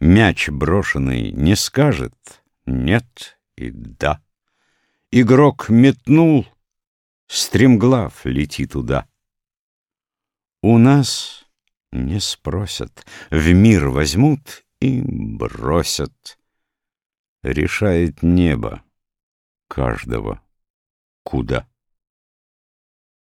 Мяч брошенный не скажет «нет» и «да». Игрок метнул, стремглав лети туда. У нас не спросят, в мир возьмут и бросят. Решает небо каждого куда.